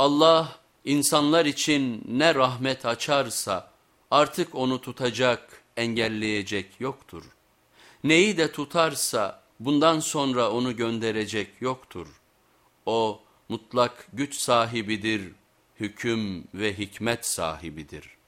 Allah insanlar için ne rahmet açarsa artık onu tutacak, engelleyecek yoktur. Neyi de tutarsa bundan sonra onu gönderecek yoktur. O mutlak güç sahibidir, hüküm ve hikmet sahibidir.''